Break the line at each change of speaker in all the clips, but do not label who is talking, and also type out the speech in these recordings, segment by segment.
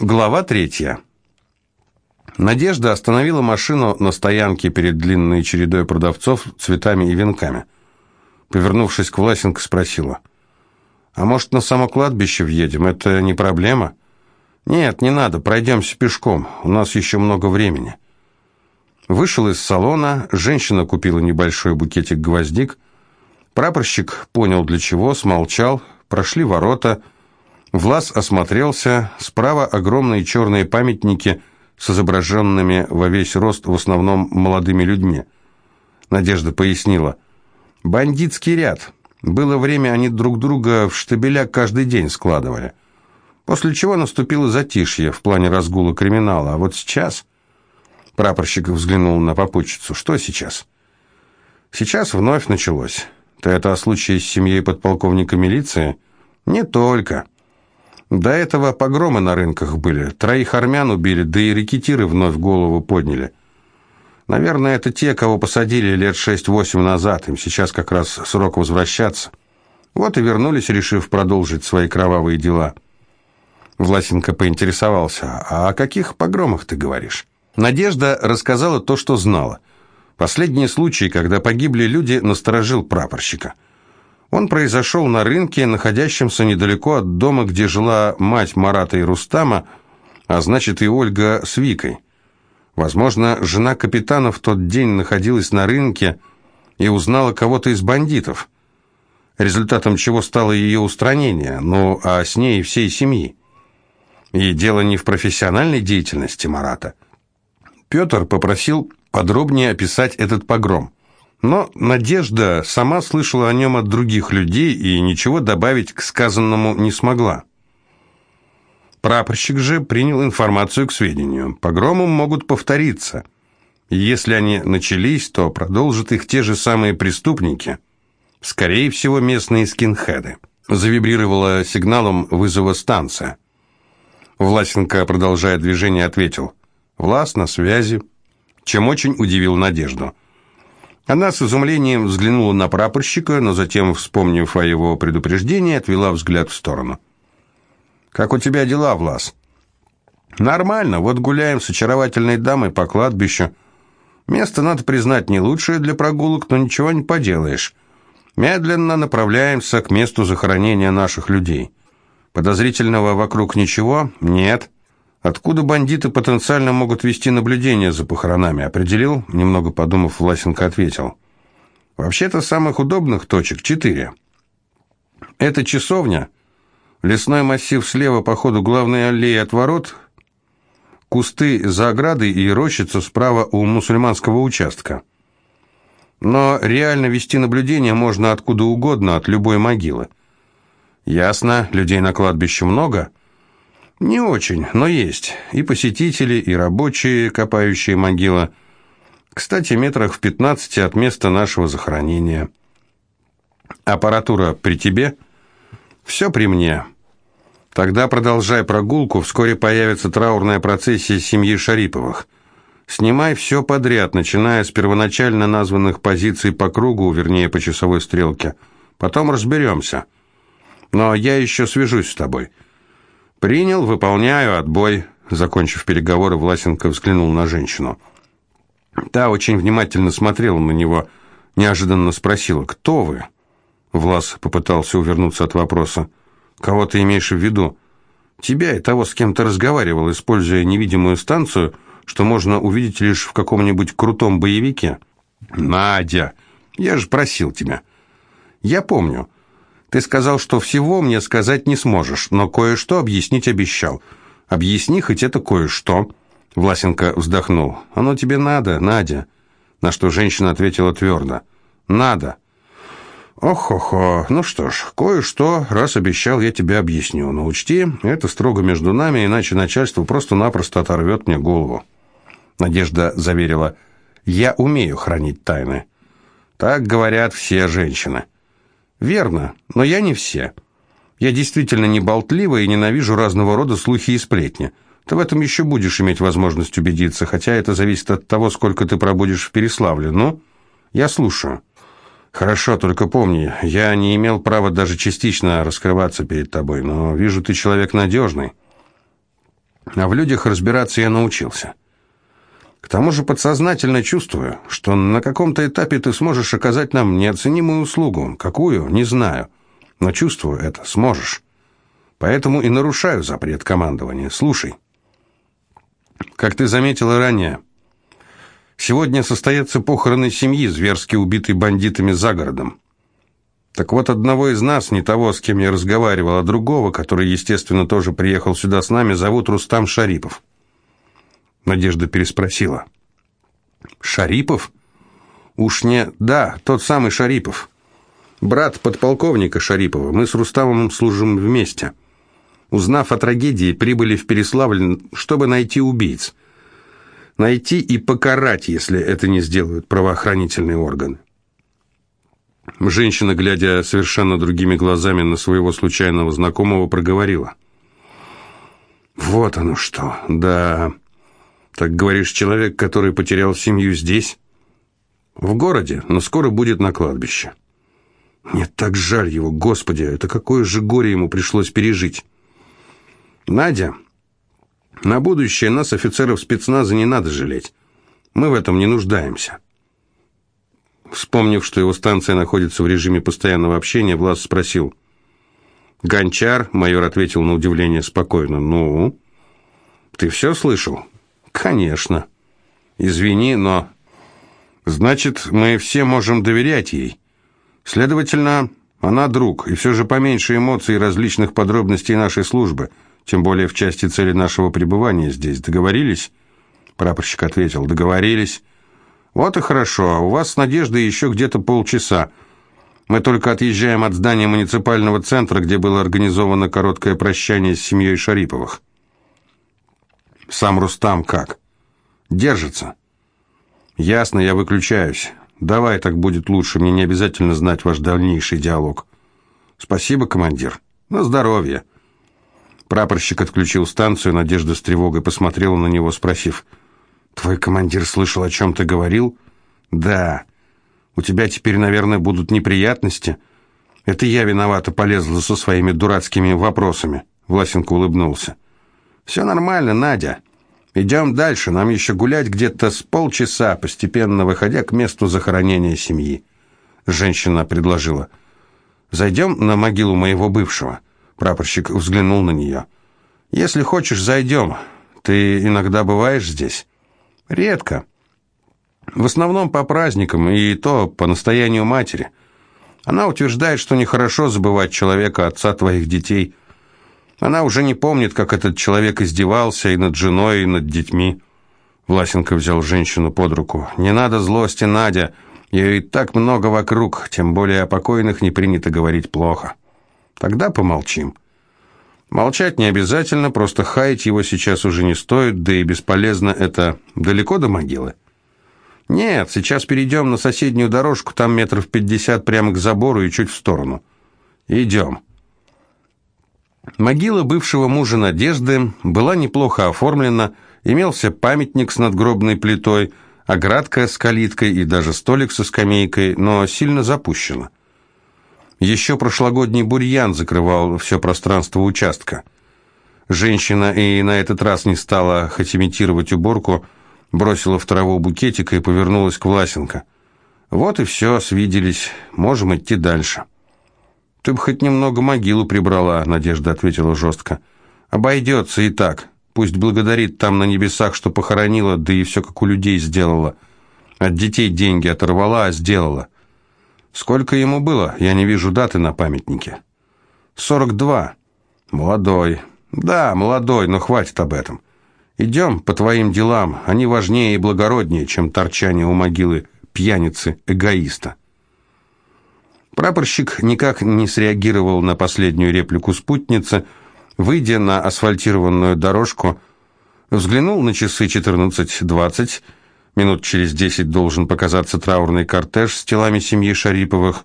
Глава третья. Надежда остановила машину на стоянке перед длинной чередой продавцов цветами и венками. Повернувшись к Власенко, спросила. «А может, на само кладбище въедем? Это не проблема?» «Нет, не надо, пройдемся пешком, у нас еще много времени». Вышел из салона, женщина купила небольшой букетик гвоздик. Прапорщик понял для чего, смолчал, прошли ворота – Влас осмотрелся. Справа огромные черные памятники с изображенными во весь рост в основном молодыми людьми. Надежда пояснила. «Бандитский ряд. Было время, они друг друга в штабеля каждый день складывали. После чего наступило затишье в плане разгула криминала. А вот сейчас...» Прапорщик взглянул на попутчицу. «Что сейчас?» «Сейчас вновь началось. Ты это о случае с семьей подполковника милиции?» «Не только». До этого погромы на рынках были. Троих армян убили, да и рекетиры вновь голову подняли. Наверное, это те, кого посадили лет шесть-восемь назад. Им сейчас как раз срок возвращаться. Вот и вернулись, решив продолжить свои кровавые дела. Власенко поинтересовался, а о каких погромах ты говоришь? Надежда рассказала то, что знала. Последний случай, когда погибли люди, насторожил прапорщика. Он произошел на рынке, находящемся недалеко от дома, где жила мать Марата и Рустама, а значит и Ольга с Викой. Возможно, жена капитана в тот день находилась на рынке и узнала кого-то из бандитов, результатом чего стало ее устранение, ну а с ней и всей семьи. И дело не в профессиональной деятельности Марата. Петр попросил подробнее описать этот погром. Но Надежда сама слышала о нем от других людей и ничего добавить к сказанному не смогла. Прапорщик же принял информацию к сведению. Погромы могут повториться. Если они начались, то продолжат их те же самые преступники. Скорее всего, местные скинхеды. Завибрировала сигналом вызова станция. Власенко, продолжая движение, ответил. «Влас на связи», чем очень удивил Надежду. Она с изумлением взглянула на прапорщика, но затем, вспомнив о его предупреждении, отвела взгляд в сторону. «Как у тебя дела, Влас?» «Нормально. Вот гуляем с очаровательной дамой по кладбищу. Место, надо признать, не лучшее для прогулок, но ничего не поделаешь. Медленно направляемся к месту захоронения наших людей. Подозрительного вокруг ничего? Нет. Откуда бандиты потенциально могут вести наблюдение за похоронами? Определил? Немного подумав, Власенко ответил. Вообще-то самых удобных точек четыре. Это часовня, лесной массив слева по ходу главной аллеи от ворот, кусты за оградой и рощица справа у мусульманского участка. Но реально вести наблюдение можно откуда угодно, от любой могилы. Ясно, людей на кладбище много – не очень, но есть. И посетители, и рабочие, копающие могилы. Кстати, метрах в 15 от места нашего захоронения. Аппаратура при тебе? Все при мне. Тогда продолжай прогулку, вскоре появится траурная процессия семьи Шариповых. Снимай все подряд, начиная с первоначально названных позиций по кругу, вернее, по часовой стрелке. Потом разберемся. Но я еще свяжусь с тобой. «Принял, выполняю, отбой». Закончив переговоры, Власенко взглянул на женщину. Та очень внимательно смотрела на него, неожиданно спросила, «Кто вы?» Влас попытался увернуться от вопроса. «Кого ты имеешь в виду?» «Тебя и того, с кем ты разговаривал, используя невидимую станцию, что можно увидеть лишь в каком-нибудь крутом боевике». «Надя, я же просил тебя». «Я помню. Ты сказал, что всего мне сказать не сможешь, но кое-что объяснить обещал. Объясни хоть это кое-что». Власенко вздохнул. «Оно тебе надо, Надя». На что женщина ответила твердо. «Надо». «Ох-хо-хо, ну что ж, кое-что, раз обещал, я тебе объясню. Но учти, это строго между нами, иначе начальство просто-напросто оторвет мне голову». Надежда заверила, «Я умею хранить тайны». Так говорят все женщины. Верно, но я не все. Я действительно не болтлива и ненавижу разного рода слухи и сплетни. Ты в этом еще будешь иметь возможность убедиться, хотя это зависит от того, сколько ты пробудешь в Переславле. Ну, я слушаю. Хорошо, только помни, я не имел права даже частично раскрываться перед тобой, но вижу, ты человек надежный. А в людях разбираться я научился. К тому же подсознательно чувствую, что на каком-то этапе ты сможешь оказать нам неоценимую услугу. Какую? Не знаю. Но чувствую это. Сможешь. Поэтому и нарушаю запрет командования. Слушай. Как ты заметила ранее, сегодня состоятся похороны семьи, зверски убитой бандитами за городом. Так вот, одного из нас, не того, с кем я разговаривал, а другого, который, естественно, тоже приехал сюда с нами, зовут Рустам Шарипов. Надежда переспросила. «Шарипов?» «Уж не... Да, тот самый Шарипов. Брат подполковника Шарипова. Мы с Рустамом служим вместе. Узнав о трагедии, прибыли в Переславль, чтобы найти убийц. Найти и покарать, если это не сделают правоохранительные органы». Женщина, глядя совершенно другими глазами на своего случайного знакомого, проговорила. «Вот оно что, да...» Так говоришь, человек, который потерял семью здесь? В городе, но скоро будет на кладбище. Мне так жаль его, Господи, это какое же горе ему пришлось пережить. Надя, на будущее нас, офицеров спецназа, не надо жалеть. Мы в этом не нуждаемся. Вспомнив, что его станция находится в режиме постоянного общения, Влас спросил. «Гончар?» — майор ответил на удивление спокойно. «Ну, ты все слышал?» «Конечно. Извини, но...» «Значит, мы все можем доверять ей. Следовательно, она друг, и все же поменьше эмоций и различных подробностей нашей службы, тем более в части цели нашего пребывания здесь. Договорились?» Прапорщик ответил. «Договорились. Вот и хорошо. У вас с Надеждой еще где-то полчаса. Мы только отъезжаем от здания муниципального центра, где было организовано короткое прощание с семьей Шариповых». Сам Рустам как? Держится. Ясно, я выключаюсь. Давай, так будет лучше. Мне не обязательно знать ваш дальнейший диалог. Спасибо, командир. На здоровье. Прапорщик отключил станцию, Надежда с тревогой посмотрела на него, спросив, «Твой командир слышал, о чем ты говорил?» «Да. У тебя теперь, наверное, будут неприятности?» «Это я виновата полезла со своими дурацкими вопросами», — Власенко улыбнулся. «Все нормально, Надя. Идем дальше, нам еще гулять где-то с полчаса, постепенно выходя к месту захоронения семьи». Женщина предложила. «Зайдем на могилу моего бывшего». Прапорщик взглянул на нее. «Если хочешь, зайдем. Ты иногда бываешь здесь?» «Редко. В основном по праздникам, и то по настоянию матери. Она утверждает, что нехорошо забывать человека, отца твоих детей». Она уже не помнит, как этот человек издевался и над женой, и над детьми. Власенко взял женщину под руку. «Не надо злости, Надя. Ее и так много вокруг, тем более о покойных не принято говорить плохо. Тогда помолчим». Молчать не обязательно, просто хаять его сейчас уже не стоит, да и бесполезно это далеко до могилы. Нет, сейчас перейдем на соседнюю дорожку, там метров пятьдесят прямо к забору и чуть в сторону. Идем. Могила бывшего мужа Надежды была неплохо оформлена, имелся памятник с надгробной плитой, оградка с калиткой и даже столик со скамейкой, но сильно запущена. Еще прошлогодний бурьян закрывал все пространство участка. Женщина и на этот раз не стала хоть имитировать уборку, бросила в траву букетик и повернулась к Власенко. «Вот и все, свиделись, можем идти дальше». «Ты бы хоть немного могилу прибрала», — Надежда ответила жестко. «Обойдется и так. Пусть благодарит там на небесах, что похоронила, да и все как у людей сделала. От детей деньги оторвала, а сделала. Сколько ему было? Я не вижу даты на памятнике». «Сорок два. Молодой. Да, молодой, но хватит об этом. Идем по твоим делам. Они важнее и благороднее, чем торчание у могилы пьяницы-эгоиста». Прапорщик никак не среагировал на последнюю реплику спутницы, выйдя на асфальтированную дорожку, взглянул на часы 14.20, минут через десять должен показаться траурный кортеж с телами семьи Шариповых.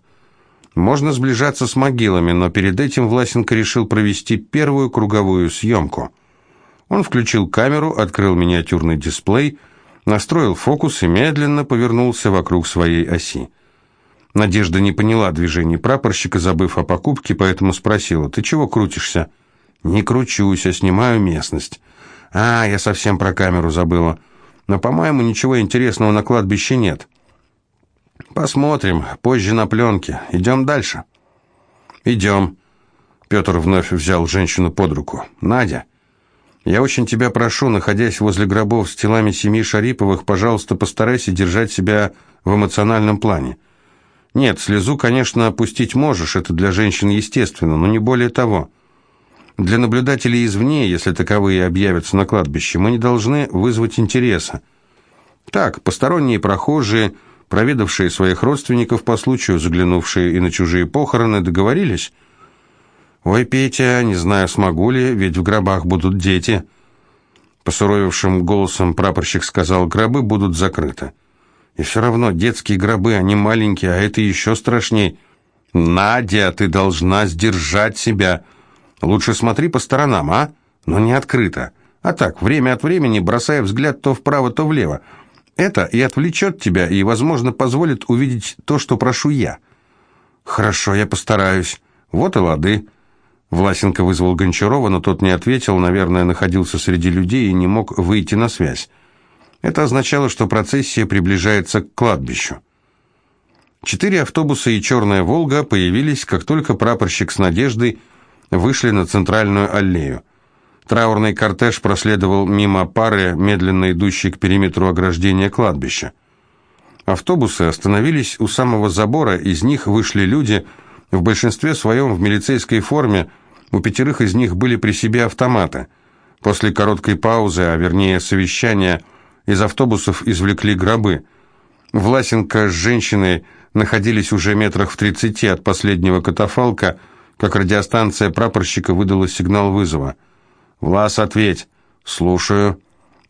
Можно сближаться с могилами, но перед этим Власенко решил провести первую круговую съемку. Он включил камеру, открыл миниатюрный дисплей, настроил фокус и медленно повернулся вокруг своей оси. Надежда не поняла движений прапорщика, забыв о покупке, поэтому спросила, «Ты чего крутишься?» «Не кручусь, а снимаю местность. А, я совсем про камеру забыла. Но, по-моему, ничего интересного на кладбище нет. Посмотрим, позже на пленке. Идем дальше. Идем. Петр вновь взял женщину под руку. Надя, я очень тебя прошу, находясь возле гробов с телами семьи Шариповых, пожалуйста, постарайся держать себя в эмоциональном плане. Нет, слезу, конечно, опустить можешь, это для женщин естественно, но не более того. Для наблюдателей извне, если таковые объявятся на кладбище, мы не должны вызвать интереса. Так, посторонние прохожие, проведавшие своих родственников по случаю, заглянувшие и на чужие похороны, договорились? «Ой, Петя, не знаю, смогу ли, ведь в гробах будут дети». Посуровевшим голосом прапорщик сказал, «Гробы будут закрыты». «И все равно детские гробы, они маленькие, а это еще страшней». «Надя, ты должна сдержать себя». Лучше смотри по сторонам, а? Но не открыто. А так, время от времени бросая взгляд то вправо, то влево. Это и отвлечет тебя, и, возможно, позволит увидеть то, что прошу я. Хорошо, я постараюсь. Вот и лады. Власенко вызвал Гончарова, но тот не ответил, наверное, находился среди людей и не мог выйти на связь. Это означало, что процессия приближается к кладбищу. Четыре автобуса и «Черная Волга» появились, как только прапорщик с Надеждой вышли на центральную аллею. Траурный кортеж проследовал мимо пары, медленно идущей к периметру ограждения кладбища. Автобусы остановились у самого забора, из них вышли люди, в большинстве своем в милицейской форме, у пятерых из них были при себе автоматы. После короткой паузы, а вернее совещания, из автобусов извлекли гробы. Власенко с женщиной находились уже метрах в тридцати от последнего катафалка, как радиостанция прапорщика выдала сигнал вызова. «Влас, ответь!» «Слушаю».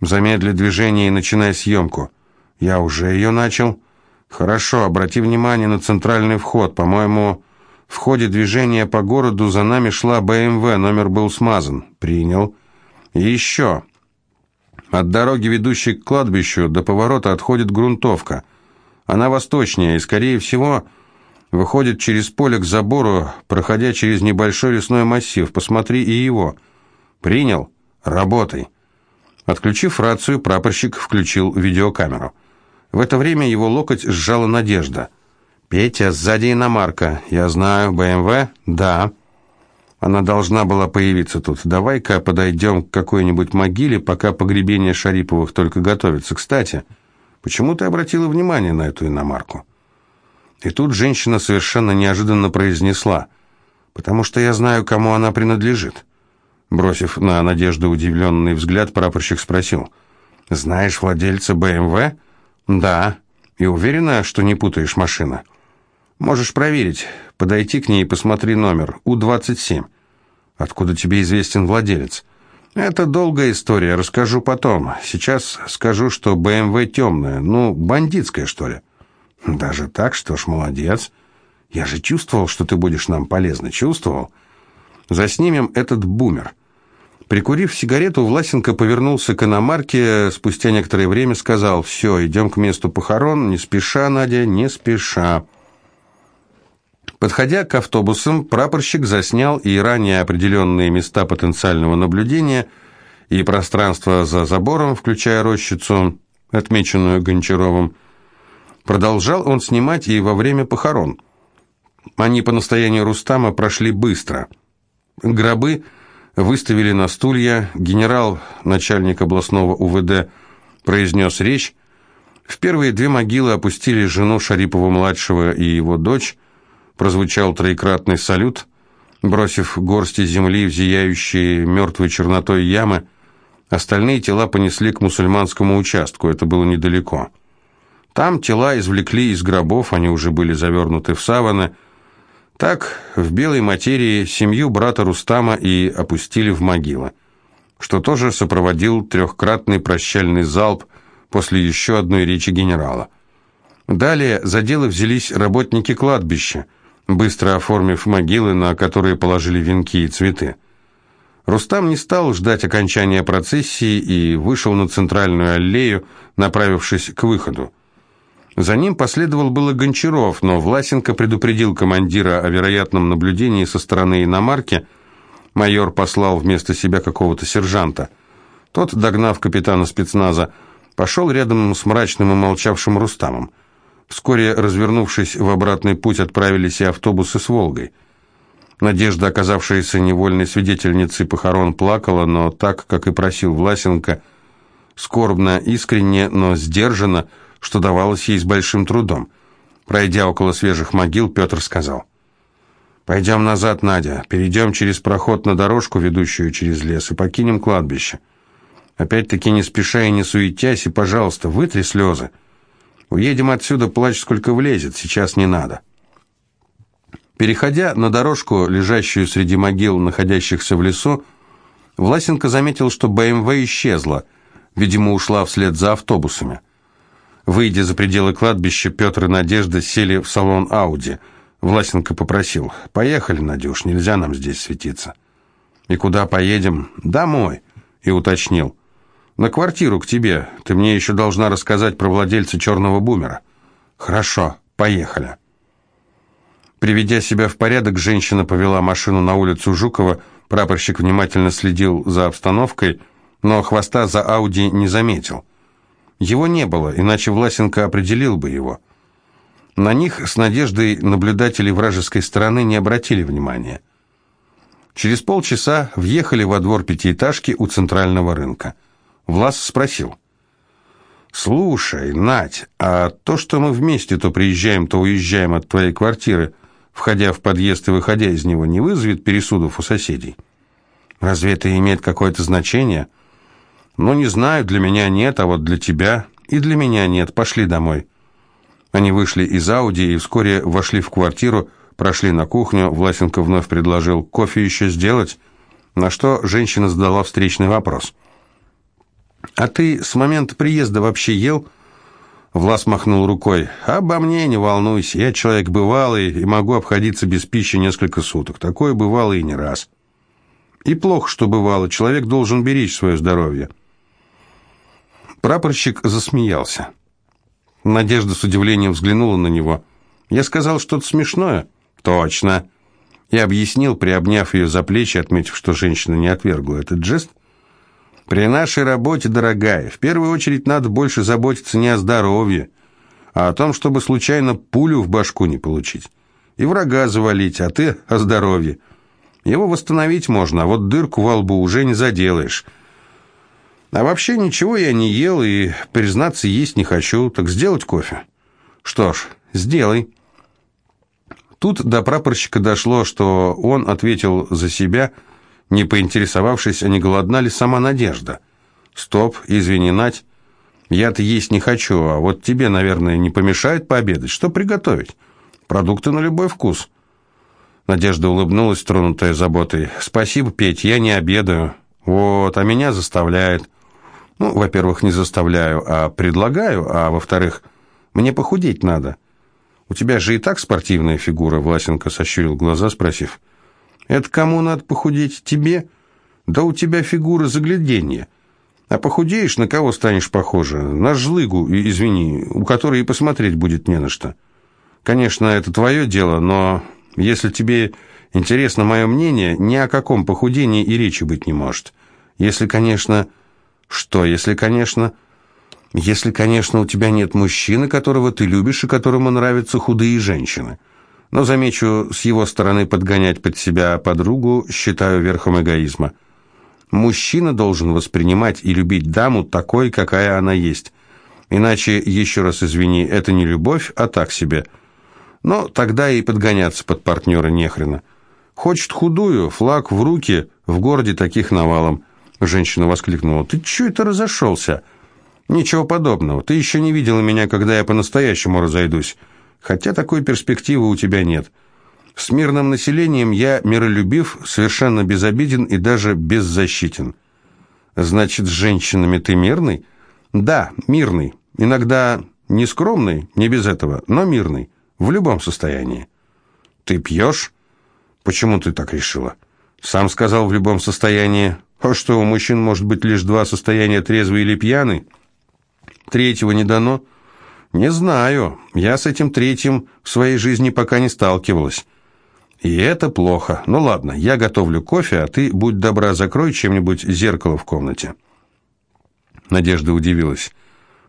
«Замедли движение и начинай съемку». «Я уже ее начал». «Хорошо, обрати внимание на центральный вход. По-моему, в ходе движения по городу за нами шла БМВ, номер был смазан». «Принял». «И еще». От дороги, ведущей к кладбищу, до поворота отходит грунтовка. Она восточнее и, скорее всего, выходит через поле к забору, проходя через небольшой лесной массив. Посмотри и его. Принял? Работай. Отключив рацию, прапорщик включил видеокамеру. В это время его локоть сжала Надежда. «Петя, сзади иномарка. Я знаю, БМВ? Да». Она должна была появиться тут. Давай-ка подойдем к какой-нибудь могиле, пока погребение Шариповых только готовится. Кстати, почему ты обратила внимание на эту иномарку? И тут женщина совершенно неожиданно произнесла, «Потому что я знаю, кому она принадлежит». Бросив на Надежду удивленный взгляд, прапорщик спросил, «Знаешь владельца БМВ?» «Да». «И уверена, что не путаешь машина?» «Можешь проверить. Подойти к ней и посмотри номер. У-27». «Откуда тебе известен владелец?» «Это долгая история, расскажу потом. Сейчас скажу, что БМВ темная, ну, бандитская, что ли». Даже так, что ж, молодец. Я же чувствовал, что ты будешь нам полезна, чувствовал. Заснимем этот бумер. Прикурив сигарету, Власенко повернулся к иномарке, спустя некоторое время сказал, «Все, идем к месту похорон, не спеша, Надя, не спеша». Подходя к автобусам, прапорщик заснял и ранее определенные места потенциального наблюдения и пространство за забором, включая рощицу, отмеченную Гончаровым, Продолжал он снимать и во время похорон. Они по настоянию Рустама прошли быстро. Гробы выставили на стулья, генерал, начальник областного УВД, произнес речь. В первые две могилы опустили жену Шарипова-младшего и его дочь. Прозвучал троекратный салют. Бросив горсти земли в зияющие мертвой чернотой ямы, остальные тела понесли к мусульманскому участку, это было недалеко. Там тела извлекли из гробов, они уже были завернуты в саваны. Так, в белой материи семью брата Рустама и опустили в могилы, что тоже сопроводил трехкратный прощальный залп после еще одной речи генерала. Далее за дело взялись работники кладбища, быстро оформив могилы, на которые положили венки и цветы. Рустам не стал ждать окончания процессии и вышел на центральную аллею, направившись к выходу. За ним последовал было Гончаров, но Власенко предупредил командира о вероятном наблюдении со стороны иномарки. Майор послал вместо себя какого-то сержанта. Тот, догнав капитана спецназа, пошел рядом с мрачным и молчавшим Рустамом. Вскоре, развернувшись в обратный путь, отправились и автобусы с «Волгой». Надежда, оказавшаяся невольной свидетельницей похорон, плакала, но так, как и просил Власенко, скорбно, искренне, но сдержанно, что давалось ей с большим трудом. Пройдя около свежих могил, Петр сказал, «Пойдем назад, Надя, перейдем через проход на дорожку, ведущую через лес, и покинем кладбище. Опять-таки не спеша и не суетясь, и, пожалуйста, вытри слезы. Уедем отсюда, плачь сколько влезет, сейчас не надо». Переходя на дорожку, лежащую среди могил, находящихся в лесу, Власенко заметил, что БМВ исчезла, видимо, ушла вслед за автобусами. Выйдя за пределы кладбища, Петр и Надежда сели в салон Ауди. Власенко попросил, «Поехали, Надюш, нельзя нам здесь светиться». «И куда поедем?» «Домой», и уточнил. «На квартиру к тебе. Ты мне еще должна рассказать про владельца черного бумера». «Хорошо, поехали». Приведя себя в порядок, женщина повела машину на улицу Жукова. Прапорщик внимательно следил за обстановкой, но хвоста за Ауди не заметил. Его не было, иначе Власенко определил бы его. На них с надеждой наблюдатели вражеской стороны не обратили внимания. Через полчаса въехали во двор пятиэтажки у центрального рынка. Влас спросил. «Слушай, Надь, а то, что мы вместе то приезжаем, то уезжаем от твоей квартиры, входя в подъезд и выходя из него, не вызовет пересудов у соседей? Разве это имеет какое-то значение? Ну, не знаю, для меня нет, а вот для тебя и для меня нет. Пошли домой. Они вышли из Ауди и вскоре вошли в квартиру, прошли на кухню. Власенко вновь предложил кофе еще сделать, на что женщина задала встречный вопрос. «А ты с момента приезда вообще ел?» Влас махнул рукой. «Обо мне не волнуйся, я человек бывалый и могу обходиться без пищи несколько суток. Такое бывало и не раз». «И плохо, что бывало. Человек должен беречь свое здоровье». Прапорщик засмеялся. Надежда с удивлением взглянула на него. «Я сказал что-то смешное?» «Точно!» И объяснил, приобняв ее за плечи, отметив, что женщина не отвергла этот жест. При нашей работе, дорогая, в первую очередь надо больше заботиться не о здоровье, а о том, чтобы случайно пулю в башку не получить. И врага завалить, а ты о здоровье. Его восстановить можно, а вот дырку во лбу уже не заделаешь. А вообще ничего я не ел и, признаться, есть не хочу, так сделать кофе? Что ж, сделай. Тут до прапорщика дошло, что он ответил за себя – не поинтересовавшись, не голодна ли сама Надежда. «Стоп, извини, Надь, я-то есть не хочу, а вот тебе, наверное, не помешает пообедать. Что приготовить? Продукты на любой вкус». Надежда улыбнулась, тронутая заботой. «Спасибо, Петь, я не обедаю». «Вот, а меня заставляет». «Ну, во-первых, не заставляю, а предлагаю, а во-вторых, мне похудеть надо». «У тебя же и так спортивная фигура», — Власенко сощурил глаза, спросив. Это кому надо похудеть? Тебе? Да у тебя фигура загляденья. А похудеешь, на кого станешь похожа? На жлыгу, извини, у которой и посмотреть будет не на что. Конечно, это твое дело, но если тебе интересно мое мнение, ни о каком похудении и речи быть не может. Если, конечно... Что, если, конечно... Если, конечно, у тебя нет мужчины, которого ты любишь и которому нравятся худые женщины. Но, замечу, с его стороны подгонять под себя подругу считаю верхом эгоизма. Мужчина должен воспринимать и любить даму такой, какая она есть. Иначе, еще раз извини, это не любовь, а так себе. Но тогда и подгоняться под партнера нехрена. Хочет худую, флаг в руки, в городе таких навалом. Женщина воскликнула. «Ты че это разошелся?» «Ничего подобного. Ты еще не видела меня, когда я по-настоящему разойдусь. Хотя такой перспективы у тебя нет. С мирным населением я миролюбив, совершенно безобиден и даже беззащитен. Значит, с женщинами ты мирный? Да, мирный. Иногда не скромный, не без этого, но мирный. В любом состоянии. Ты пьешь? Почему ты так решила? Сам сказал в любом состоянии. А что, у мужчин может быть лишь два состояния, трезвый или пьяный? Третьего не дано. «Не знаю. Я с этим третьим в своей жизни пока не сталкивалась». «И это плохо. Ну ладно, я готовлю кофе, а ты, будь добра, закрой чем-нибудь зеркало в комнате». Надежда удивилась.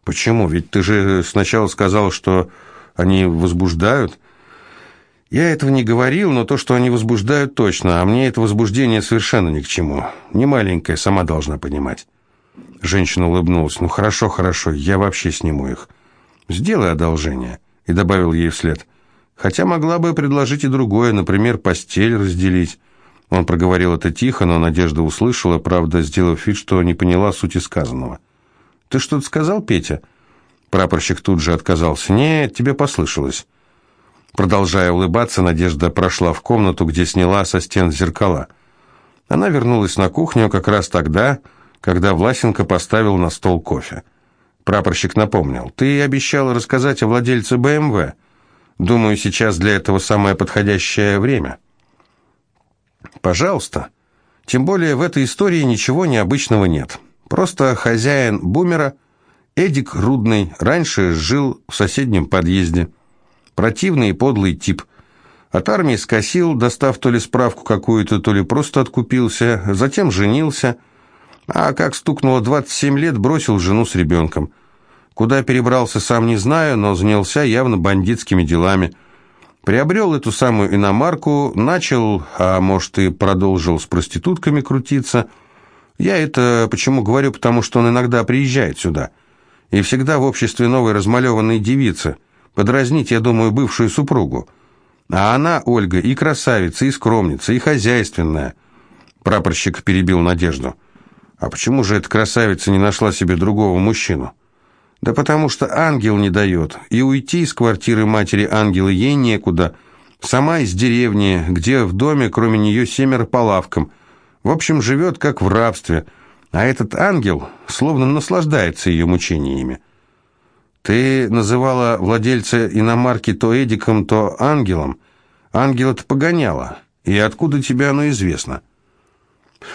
«Почему? Ведь ты же сначала сказал, что они возбуждают». «Я этого не говорил, но то, что они возбуждают, точно, а мне это возбуждение совершенно ни к чему. Не маленькая, сама должна понимать». Женщина улыбнулась. «Ну хорошо, хорошо, я вообще сниму их. Сделай одолжение». И добавил ей вслед. «Хотя могла бы предложить и другое, например, постель разделить». Он проговорил это тихо, но Надежда услышала, правда, сделав вид, что не поняла сути сказанного. «Ты что-то сказал, Петя?» Прапорщик тут же отказался. «Нет, тебе послышалось». Продолжая улыбаться, Надежда прошла в комнату, где сняла со стен зеркала. Она вернулась на кухню как раз тогда, когда Власенко поставил на стол кофе. Прапорщик напомнил. «Ты обещал рассказать о владельце БМВ. Думаю, сейчас для этого самое подходящее время». «Пожалуйста. Тем более в этой истории ничего необычного нет. Просто хозяин бумера, Эдик Рудный, раньше жил в соседнем подъезде. Противный и подлый тип. От армии скосил, достав то ли справку какую-то, то ли просто откупился, затем женился» А как стукнуло 27 лет, бросил жену с ребенком. Куда перебрался, сам не знаю, но занялся явно бандитскими делами. Приобрел эту самую иномарку, начал, а может и продолжил с проститутками крутиться. Я это почему говорю, потому что он иногда приезжает сюда. И всегда в обществе новой размалеванной девицы. Подразнить, я думаю, бывшую супругу. А она, Ольга, и красавица, и скромница, и хозяйственная. Прапорщик перебил Надежду. А почему же эта красавица не нашла себе другого мужчину? Да потому что ангел не дает, и уйти из квартиры матери ангела ей некуда. Сама из деревни, где в доме кроме нее семеро по лавкам. В общем, живет как в рабстве, а этот ангел словно наслаждается ее мучениями. Ты называла владельца иномарки то Эдиком, то ангелом. Ангела-то погоняла, и откуда тебе оно известно?»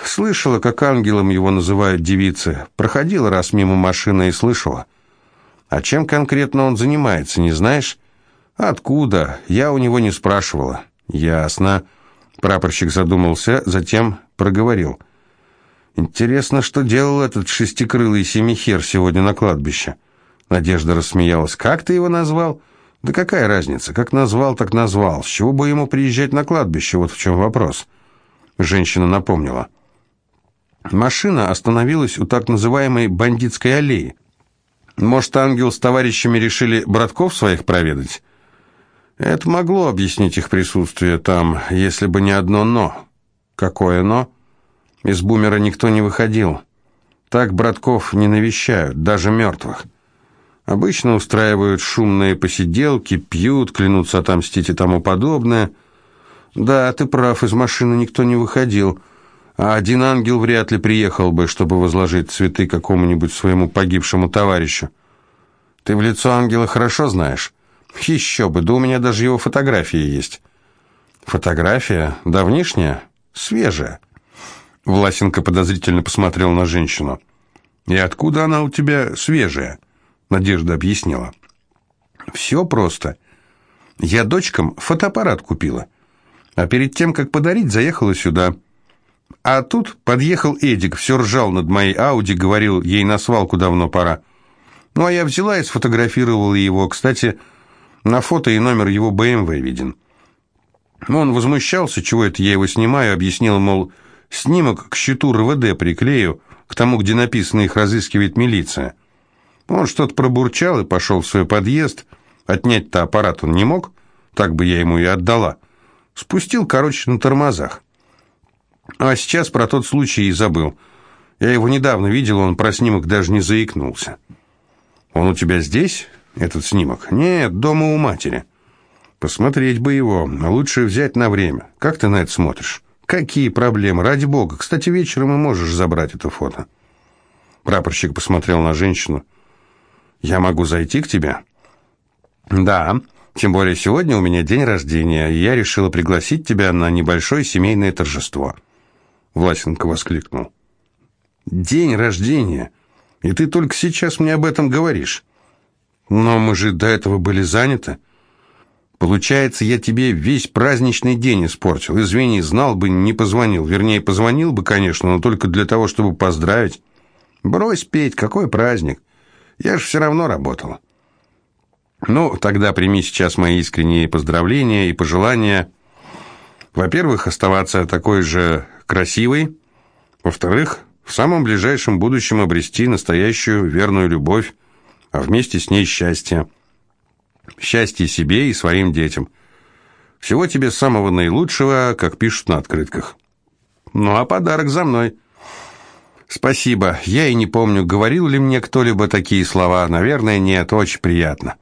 Слышала, как ангелом его называют девицы. Проходила раз мимо машины и слышала. А чем конкретно он занимается, не знаешь? Откуда? Я у него не спрашивала. Ясно. Прапорщик задумался, затем проговорил. Интересно, что делал этот шестикрылый семихер сегодня на кладбище. Надежда рассмеялась. Как ты его назвал? Да какая разница? Как назвал, так назвал. С чего бы ему приезжать на кладбище? Вот в чем вопрос. Женщина напомнила. Машина остановилась у так называемой бандитской аллеи. Может, ангел с товарищами решили братков своих проведать? Это могло объяснить их присутствие там, если бы не одно «но». Какое «но»? Из бумера никто не выходил. Так братков не навещают, даже мертвых. Обычно устраивают шумные посиделки, пьют, клянутся отомстить и тому подобное. Да, ты прав, из машины никто не выходил а один ангел вряд ли приехал бы, чтобы возложить цветы какому-нибудь своему погибшему товарищу. Ты в лицо ангела хорошо знаешь? Еще бы, да у меня даже его фотография есть. Фотография? Давнишняя? Свежая. Власенко подозрительно посмотрел на женщину. «И откуда она у тебя свежая?» Надежда объяснила. «Все просто. Я дочкам фотоаппарат купила. А перед тем, как подарить, заехала сюда. А тут подъехал Эдик, все ржал над моей Ауди, говорил, ей на свалку давно пора. Ну, а я взяла и сфотографировала его. Кстати, на фото и номер его БМВ виден. Он возмущался, чего это я его снимаю, объяснил, мол, снимок к счету РВД приклею, к тому, где написано «их разыскивает милиция». Он что-то пробурчал и пошел в свой подъезд. Отнять-то аппарат он не мог, так бы я ему и отдала. Спустил, короче, на тормозах. А сейчас про тот случай и забыл. Я его недавно видел, он про снимок даже не заикнулся. Он у тебя здесь, этот снимок? Нет, дома у матери. Посмотреть бы его, а лучше взять на время. Как ты на это смотришь? Какие проблемы, ради бога. Кстати, вечером и можешь забрать это фото. Прапорщик посмотрел на женщину. Я могу зайти к тебе? Да, тем более сегодня у меня день рождения, и я решила пригласить тебя на небольшое семейное торжество. Власенко воскликнул. «День рождения! И ты только сейчас мне об этом говоришь. Но мы же до этого были заняты. Получается, я тебе весь праздничный день испортил. Извини, знал бы, не позвонил. Вернее, позвонил бы, конечно, но только для того, чтобы поздравить. Брось петь, какой праздник. Я же все равно работал. Ну, тогда прими сейчас мои искренние поздравления и пожелания. Во-первых, оставаться такой же красивой. Во-вторых, в самом ближайшем будущем обрести настоящую верную любовь, а вместе с ней счастье. Счастье себе и своим детям. Всего тебе самого наилучшего, как пишут на открытках. Ну, а подарок за мной. Спасибо. Я и не помню, говорил ли мне кто-либо такие слова. Наверное, нет. Очень приятно.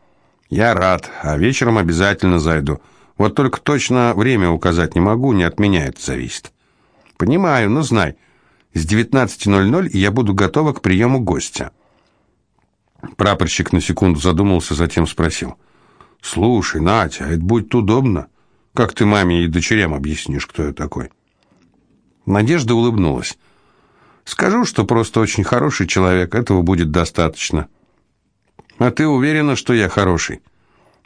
Я рад, а вечером обязательно зайду. Вот только точно время указать не могу, не от меня это зависит. Понимаю, но знай, с 19.00 я буду готова к приему гостя. Прапорщик на секунду задумался, затем спросил. «Слушай, Натя, а это будет удобно? Как ты маме и дочерям объяснишь, кто я такой?» Надежда улыбнулась. «Скажу, что просто очень хороший человек, этого будет достаточно». «А ты уверена, что я хороший?»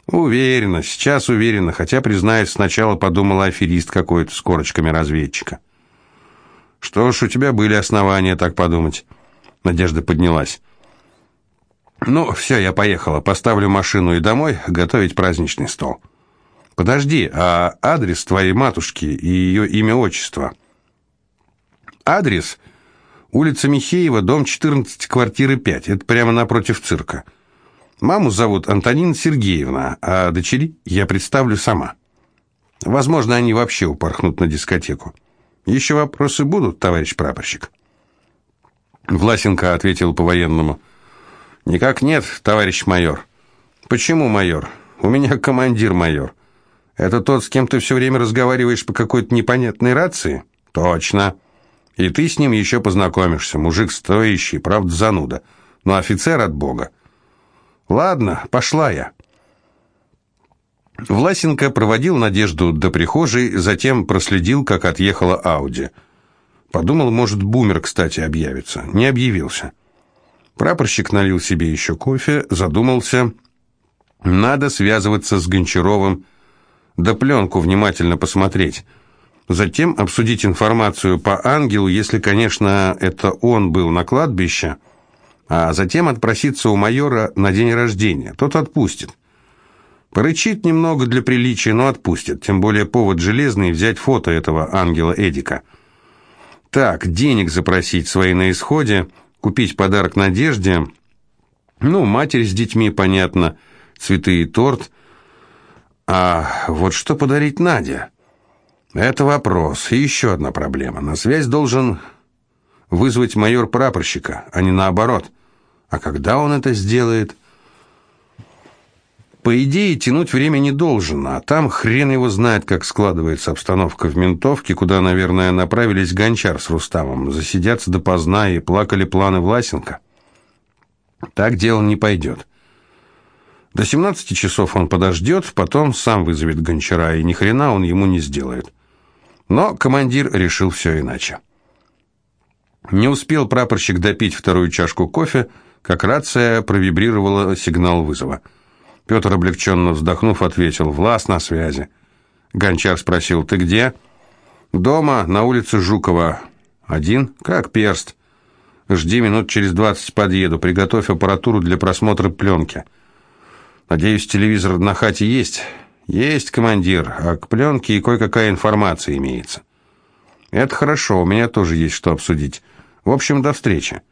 «Уверена, сейчас уверена, хотя, признаюсь, сначала подумала аферист какой-то с корочками разведчика». «Что ж, у тебя были основания так подумать». Надежда поднялась. «Ну, все, я поехала. Поставлю машину и домой готовить праздничный стол». «Подожди, а адрес твоей матушки и ее имя-отчество?» «Адрес? Улица Михеева, дом 14, квартиры 5. Это прямо напротив цирка. Маму зовут Антонина Сергеевна, а дочери я представлю сама. Возможно, они вообще упорхнут на дискотеку. Еще вопросы будут, товарищ прапорщик?» Власенко ответил по-военному. «Никак нет, товарищ майор». «Почему майор? У меня командир майор. Это тот, с кем ты все время разговариваешь по какой-то непонятной рации?» «Точно. И ты с ним еще познакомишься. Мужик стоящий, правда, зануда. Но офицер от бога. Ладно, пошла я». Власенко проводил Надежду до прихожей, затем проследил, как отъехала Ауди. Подумал, может, бумер, кстати, объявится. Не объявился. Прапорщик налил себе еще кофе, задумался. Надо связываться с Гончаровым, да пленку внимательно посмотреть. Затем обсудить информацию по ангелу, если, конечно, это он был на кладбище, а затем отпроситься у майора на день рождения. Тот отпустит. Порычит немного для приличия, но отпустит. Тем более повод железный взять фото этого ангела Эдика. Так, денег запросить свои на исходе – купить подарок Надежде. Ну, матери с детьми, понятно, цветы и торт. А вот что подарить Наде? Это вопрос. И еще одна проблема. На связь должен вызвать майор прапорщика, а не наоборот. А когда он это сделает? По идее, тянуть время не должен, а там хрен его знает, как складывается обстановка в ментовке, куда, наверное, направились Гончар с Рустамом, засидятся допоздна и плакали планы Власенко. Так дело не пойдет. До 17 часов он подождет, потом сам вызовет Гончара, и ни хрена он ему не сделает. Но командир решил все иначе. Не успел прапорщик допить вторую чашку кофе, как рация провибрировала сигнал вызова – Петр, облегченно вздохнув, ответил, «Влас на связи». Гончар спросил, «Ты где?» «Дома, на улице Жукова». «Один? Как перст». «Жди, минут через двадцать подъеду. Приготовь аппаратуру для просмотра пленки». «Надеюсь, телевизор на хате есть?» «Есть, командир, а к пленке и кое-какая информация имеется». «Это хорошо, у меня тоже есть что обсудить. В общем, до встречи».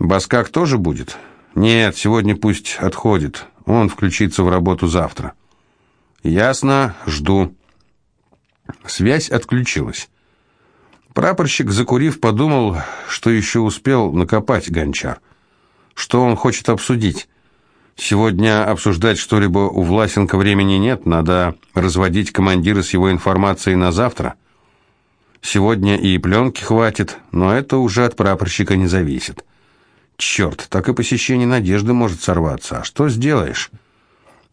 «Баскак тоже будет?» «Нет, сегодня пусть отходит. Он включится в работу завтра. Ясно, жду. Связь отключилась. Прапорщик, закурив, подумал, что еще успел накопать гончар. Что он хочет обсудить? Сегодня обсуждать что-либо у Власенко времени нет, надо разводить командира с его информацией на завтра. Сегодня и пленки хватит, но это уже от прапорщика не зависит. Черт, так и посещение Надежды может сорваться. А что сделаешь?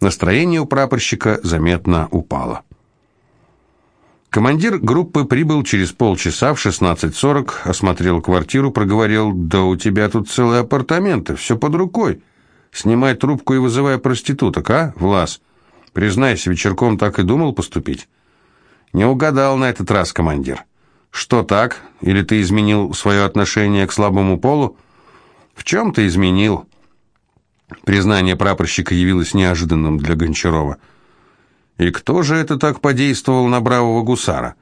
Настроение у прапорщика заметно упало. Командир группы прибыл через полчаса в 16.40, осмотрел квартиру, проговорил, «Да у тебя тут целые апартаменты, все под рукой. Снимай трубку и вызывай проституток, а, Влас? Признайся, вечерком так и думал поступить?» «Не угадал на этот раз, командир. Что так? Или ты изменил свое отношение к слабому полу?» В чем-то изменил. Признание прапорщика явилось неожиданным для Гончарова. И кто же это так подействовал на бравого гусара?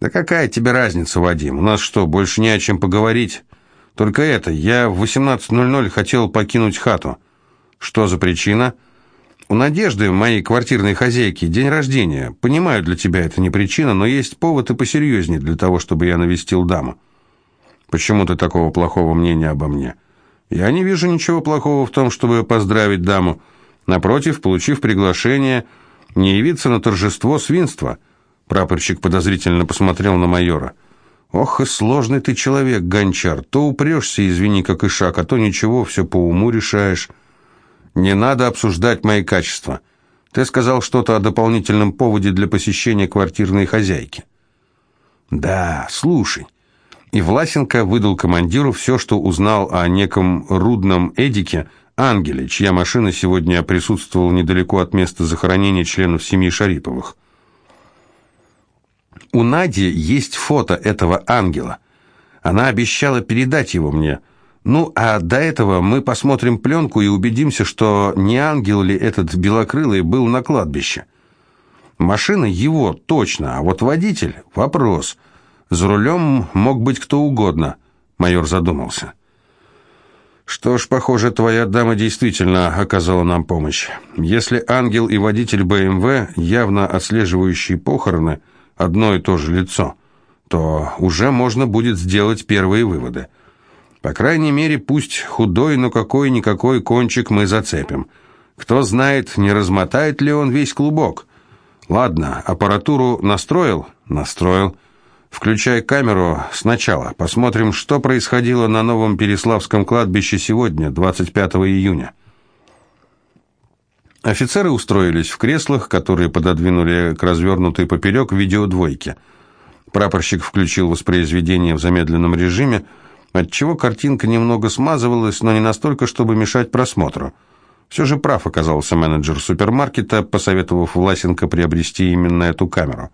Да какая тебе разница, Вадим? У нас что, больше не о чем поговорить? Только это, я в 18.00 хотел покинуть хату. Что за причина? У Надежды, моей квартирной хозяйки, день рождения. Понимаю, для тебя это не причина, но есть повод и посерьезнее для того, чтобы я навестил даму. Почему ты такого плохого мнения обо мне? Я не вижу ничего плохого в том, чтобы поздравить даму. Напротив, получив приглашение, не явиться на торжество свинства. Прапорщик подозрительно посмотрел на майора. Ох, и сложный ты человек, гончар. То упрешься, извини, как и шаг, а то ничего, все по уму решаешь. Не надо обсуждать мои качества. Ты сказал что-то о дополнительном поводе для посещения квартирной хозяйки. Да, слушай. И Власенко выдал командиру все, что узнал о неком рудном Эдике, ангеле, чья машина сегодня присутствовала недалеко от места захоронения членов семьи Шариповых. У Нади есть фото этого ангела. Она обещала передать его мне. Ну, а до этого мы посмотрим пленку и убедимся, что не ангел ли этот белокрылый был на кладбище. Машина его, точно, а вот водитель – вопрос – за рулем мог быть кто угодно, майор задумался. Что ж, похоже, твоя дама действительно оказала нам помощь. Если ангел и водитель БМВ, явно отслеживающие похороны, одно и то же лицо, то уже можно будет сделать первые выводы. По крайней мере, пусть худой, но какой-никакой кончик мы зацепим. Кто знает, не размотает ли он весь клубок. Ладно, аппаратуру настроил? Настроил. Включай камеру сначала. Посмотрим, что происходило на новом Переславском кладбище сегодня, 25 июня. Офицеры устроились в креслах, которые пододвинули к развернутой поперек видеодвойке. Прапорщик включил воспроизведение в замедленном режиме, отчего картинка немного смазывалась, но не настолько, чтобы мешать просмотру. Все же прав оказался менеджер супермаркета, посоветовав Власенко приобрести именно эту камеру.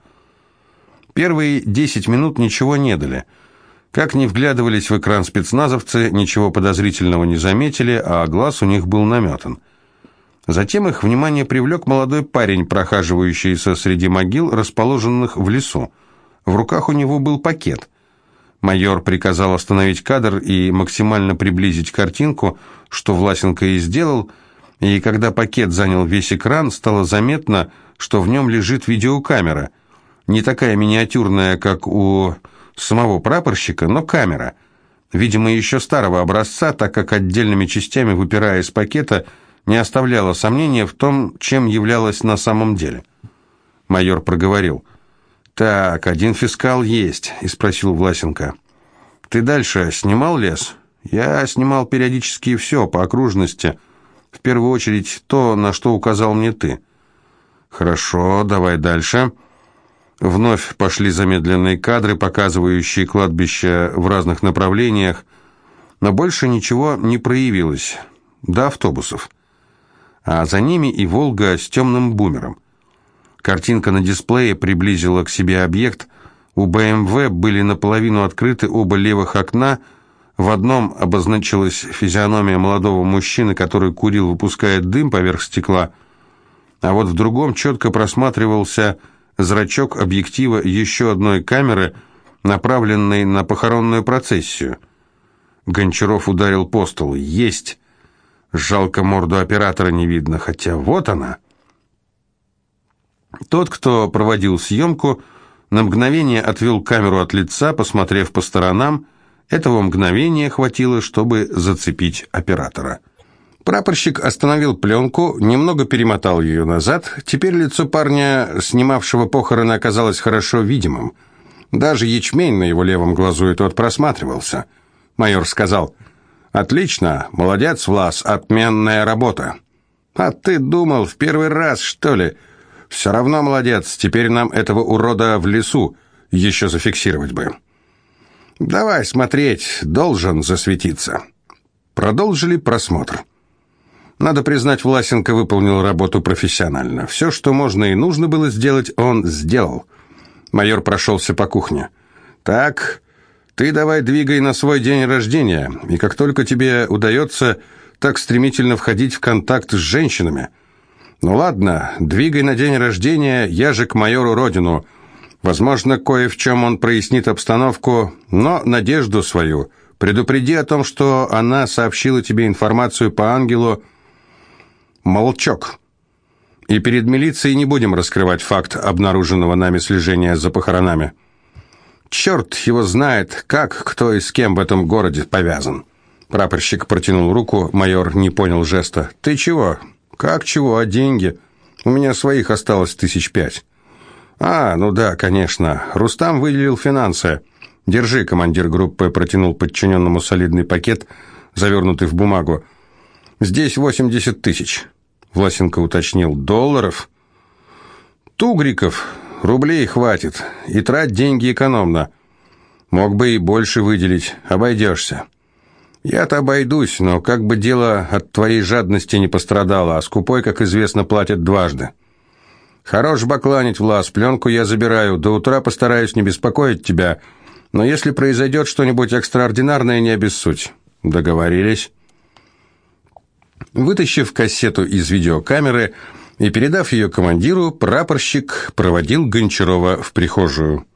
Первые десять минут ничего не дали. Как ни вглядывались в экран спецназовцы, ничего подозрительного не заметили, а глаз у них был наметан. Затем их внимание привлек молодой парень, прохаживающийся среди могил, расположенных в лесу. В руках у него был пакет. Майор приказал остановить кадр и максимально приблизить картинку, что Власенко и сделал, и когда пакет занял весь экран, стало заметно, что в нем лежит видеокамера – не такая миниатюрная, как у самого прапорщика, но камера. Видимо, еще старого образца, так как отдельными частями, выпирая из пакета, не оставляла сомнения в том, чем являлась на самом деле. Майор проговорил. «Так, один фискал есть», — и спросил Власенко. «Ты дальше снимал лес?» «Я снимал периодически все, по окружности. В первую очередь то, на что указал мне ты». «Хорошо, давай дальше». Вновь пошли замедленные кадры, показывающие кладбище в разных направлениях, но больше ничего не проявилось. До автобусов. А за ними и «Волга» с темным бумером. Картинка на дисплее приблизила к себе объект. У БМВ были наполовину открыты оба левых окна. В одном обозначилась физиономия молодого мужчины, который курил, выпуская дым поверх стекла, а вот в другом четко просматривался зрачок объектива еще одной камеры, направленной на похоронную процессию. Гончаров ударил по столу. «Есть!» Жалко, морду оператора не видно, хотя вот она. Тот, кто проводил съемку, на мгновение отвел камеру от лица, посмотрев по сторонам. Этого мгновения хватило, чтобы зацепить оператора. Прапорщик остановил пленку, немного перемотал ее назад. Теперь лицо парня, снимавшего похороны, оказалось хорошо видимым. Даже ячмень на его левом глазу и тот просматривался. Майор сказал, «Отлично, молодец, Влас, отменная работа». «А ты думал, в первый раз, что ли?» «Все равно молодец, теперь нам этого урода в лесу еще зафиксировать бы». «Давай смотреть, должен засветиться». Продолжили просмотр. Надо признать, Власенко выполнил работу профессионально. Все, что можно и нужно было сделать, он сделал. Майор прошелся по кухне. «Так, Ты давай двигай на свой день рождения, и как только тебе удается так стремительно входить в контакт с женщинами. Ну ладно, двигай на день рождения, я же к майору Родину. Возможно, кое в чем он прояснит обстановку, но надежду свою. Предупреди о том, что она сообщила тебе информацию по ангелу. Молчок. И перед милицией не будем раскрывать факт обнаруженного нами слежения за похоронами. Черт его знает, как кто и с кем в этом городе повязан. Прапорщик протянул руку, майор не понял жеста. «Ты чего?» «Как чего? А деньги?» «У меня своих осталось тысяч пять». «А, ну да, конечно. Рустам выделил финансы. Держи», командир группы протянул подчиненному солидный пакет, завернутый в бумагу. «Здесь восемьдесят тысяч». Власенко уточнил. «Долларов?» «Тугриков. Рублей хватит. И трать деньги экономно. Мог бы и больше выделить. Обойдешься». Я-то обойдусь, но как бы дело от твоей жадности не пострадало, а скупой, как известно, платят дважды. Хорош бакланить, Влас, пленку я забираю, до утра постараюсь не беспокоить тебя, но если произойдет что-нибудь экстраординарное, не обессудь. Договорились?» Вытащив кассету из видеокамеры и передав ее командиру, прапорщик проводил Гончарова в прихожую.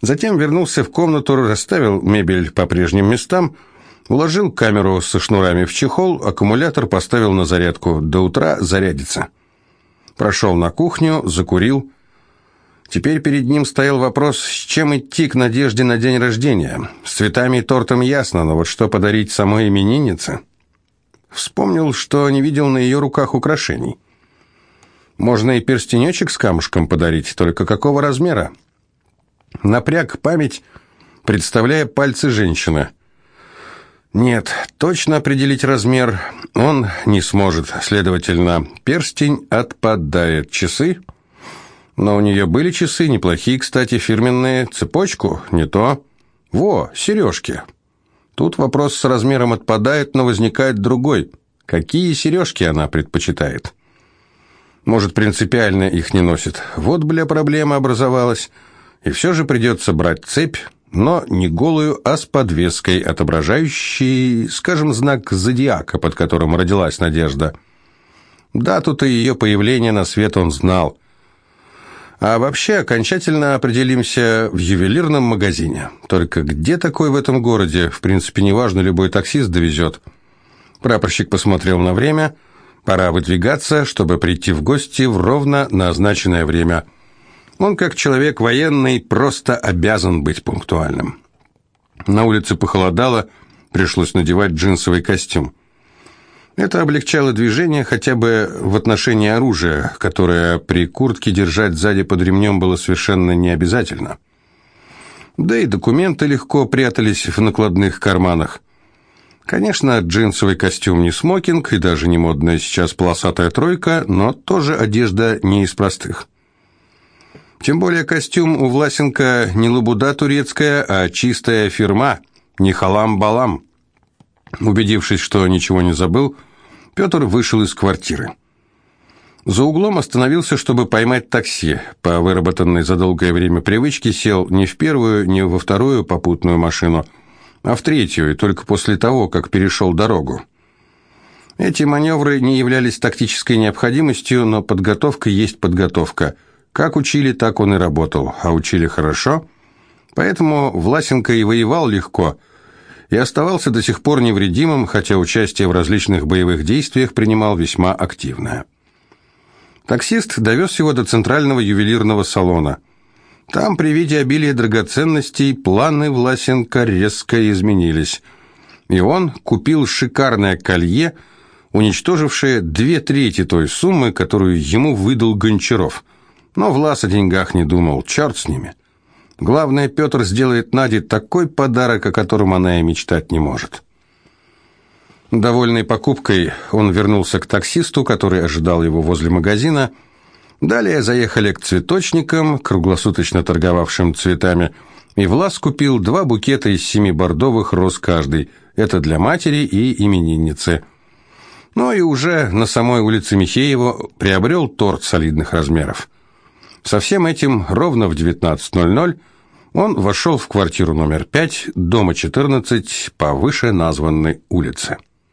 Затем вернулся в комнату, расставил мебель по прежним местам, Уложил камеру со шнурами в чехол, аккумулятор поставил на зарядку. До утра зарядится. Прошел на кухню, закурил. Теперь перед ним стоял вопрос, с чем идти к Надежде на день рождения. С цветами и тортом ясно, но вот что подарить самой имениннице? Вспомнил, что не видел на ее руках украшений. Можно и перстенечек с камушком подарить, только какого размера? Напряг память, представляя пальцы женщины – нет, точно определить размер он не сможет. Следовательно, перстень отпадает. Часы? Но у нее были часы, неплохие, кстати, фирменные. Цепочку? Не то. Во, сережки. Тут вопрос с размером отпадает, но возникает другой. Какие сережки она предпочитает? Может, принципиально их не носит. Вот, бля, проблема образовалась. И все же придется брать цепь, но не голую, а с подвеской, отображающей, скажем, знак зодиака, под которым родилась Надежда. Дату-то ее появления на свет он знал. А вообще окончательно определимся в ювелирном магазине. Только где такой в этом городе? В принципе, неважно, любой таксист довезет. Прапорщик посмотрел на время. Пора выдвигаться, чтобы прийти в гости в ровно назначенное время – он, как человек военный, просто обязан быть пунктуальным. На улице похолодало, пришлось надевать джинсовый костюм. Это облегчало движение хотя бы в отношении оружия, которое при куртке держать сзади под ремнем было совершенно не обязательно. Да и документы легко прятались в накладных карманах. Конечно, джинсовый костюм не смокинг и даже не модная сейчас полосатая тройка, но тоже одежда не из простых. Тем более костюм у Власенко не лабуда турецкая, а чистая фирма, не халам-балам. Убедившись, что ничего не забыл, Петр вышел из квартиры. За углом остановился, чтобы поймать такси. По выработанной за долгое время привычке сел не в первую, не во вторую попутную машину, а в третью, и только после того, как перешел дорогу. Эти маневры не являлись тактической необходимостью, но подготовка есть подготовка – как учили, так он и работал, а учили хорошо. Поэтому Власенко и воевал легко, и оставался до сих пор невредимым, хотя участие в различных боевых действиях принимал весьма активное. Таксист довез его до центрального ювелирного салона. Там, при виде обилия драгоценностей, планы Власенко резко изменились. И он купил шикарное колье, уничтожившее две трети той суммы, которую ему выдал Гончаров – но Влас о деньгах не думал, черт с ними. Главное, Петр сделает Наде такой подарок, о котором она и мечтать не может. Довольный покупкой, он вернулся к таксисту, который ожидал его возле магазина. Далее заехали к цветочникам, круглосуточно торговавшим цветами, и Влас купил два букета из семи бордовых роз каждый. Это для матери и именинницы. Ну и уже на самой улице Михеева приобрел торт солидных размеров. Со всем этим ровно в 19.00 Он вошел в квартиру номер 5, дома 14, по вышеназванной улице.